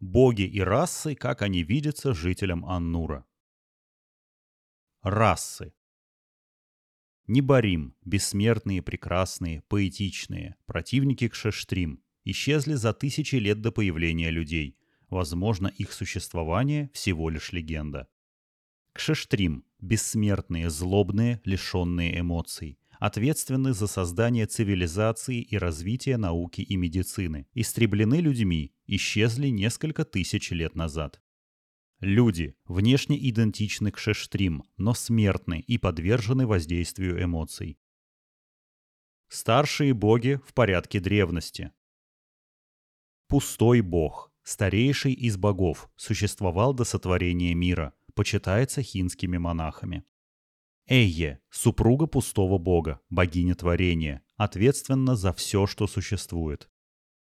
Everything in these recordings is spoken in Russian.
Боги и расы, как они видятся жителям Аннура. Расы. Неборим, бессмертные, прекрасные, поэтичные, противники Кшештрим, исчезли за тысячи лет до появления людей. Возможно, их существование всего лишь легенда. Кшештрим – бессмертные, злобные, лишенные эмоций, ответственны за создание цивилизации и развитие науки и медицины, истреблены людьми, исчезли несколько тысяч лет назад. Люди внешне идентичны к Шештрим, но смертны и подвержены воздействию эмоций. Старшие боги в порядке древности. Пустой бог, старейший из богов, существовал до сотворения мира, почитается хинскими монахами. Эйе, супруга пустого бога, богиня творения, ответственна за все, что существует.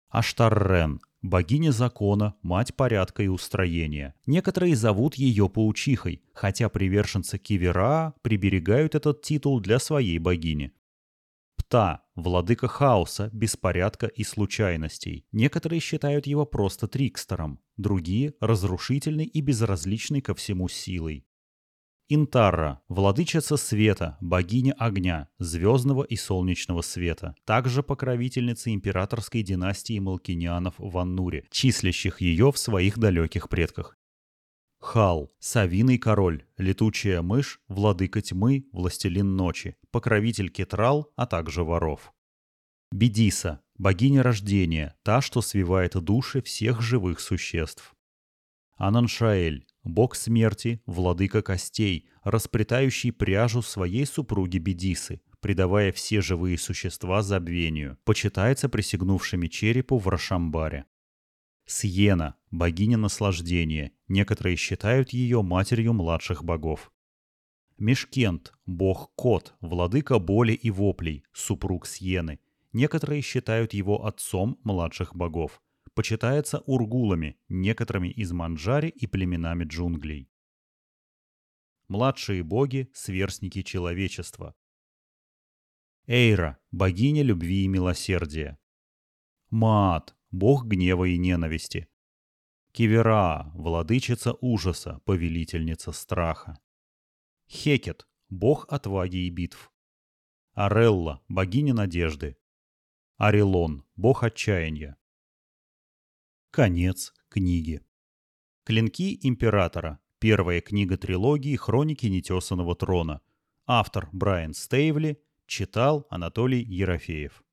Аштаррен, богиня закона, мать порядка и устроения. Некоторые зовут ее паучихой, хотя приверженцы Кивера приберегают этот титул для своей богини. Пта – владыка хаоса, беспорядка и случайностей. Некоторые считают его просто трикстером, другие – разрушительной и безразличной ко всему силой. Интарра – владычица света, богиня огня, звездного и солнечного света, также покровительница императорской династии Малкинианов в Аннуре, числящих ее в своих далеких предках. Хал – Савиный король, летучая мышь, владыка тьмы, властелин ночи, покровитель кетрал, а также воров. Бедиса – богиня рождения, та, что свивает души всех живых существ. Ананшаэль бог смерти, владыка костей, расплетающий пряжу своей супруги Бедисы, придавая все живые существа забвению, почитается присягнувшими черепу в Рашамбаре. Сиена, богиня наслаждения, некоторые считают ее матерью младших богов. Мешкент, бог-кот, владыка боли и воплей, супруг Сиены, некоторые считают его отцом младших богов почитается ургулами, некоторыми из Манджари и племенами джунглей. Младшие боги – сверстники человечества. Эйра – богиня любви и милосердия. Маат – бог гнева и ненависти. Кивера – владычица ужаса, повелительница страха. Хекет – бог отваги и битв. Арелла – богиня надежды. Арилон – бог отчаяния. Конец книги. Клинки императора. Первая книга трилогии «Хроники нетесанного трона». Автор Брайан Стейвли. Читал Анатолий Ерофеев.